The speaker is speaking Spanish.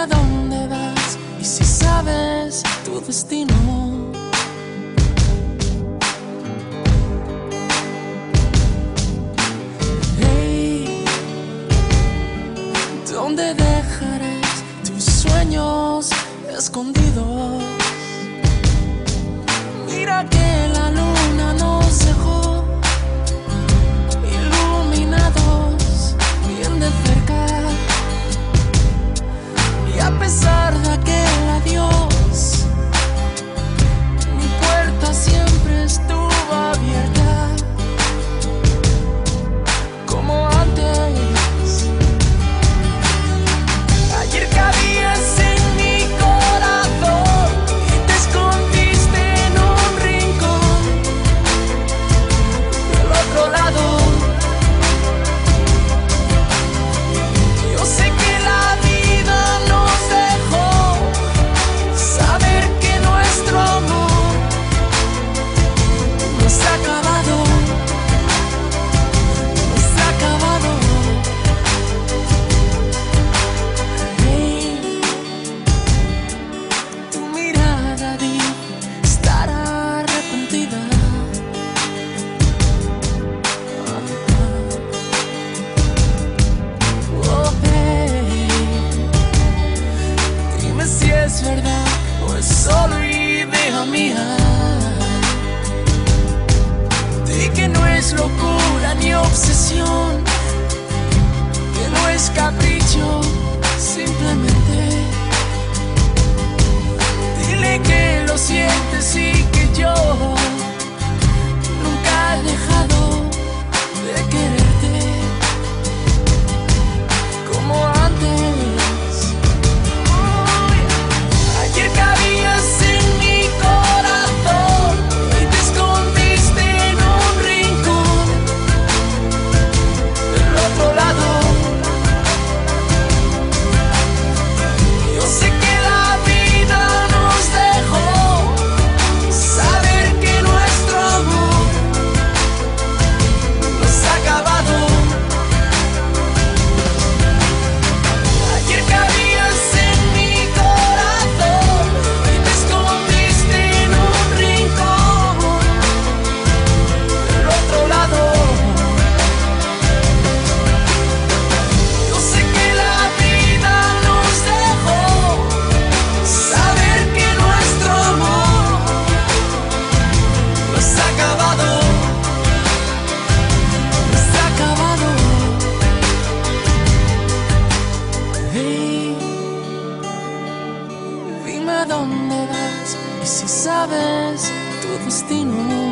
a dónde vas y si sabes tu destino. Hey, ¿dónde dejarás tus sueños escondidos? Mira que es locura ni obsesión, que no es capricho. ti. Dime dónde vas y si sabes tu destino.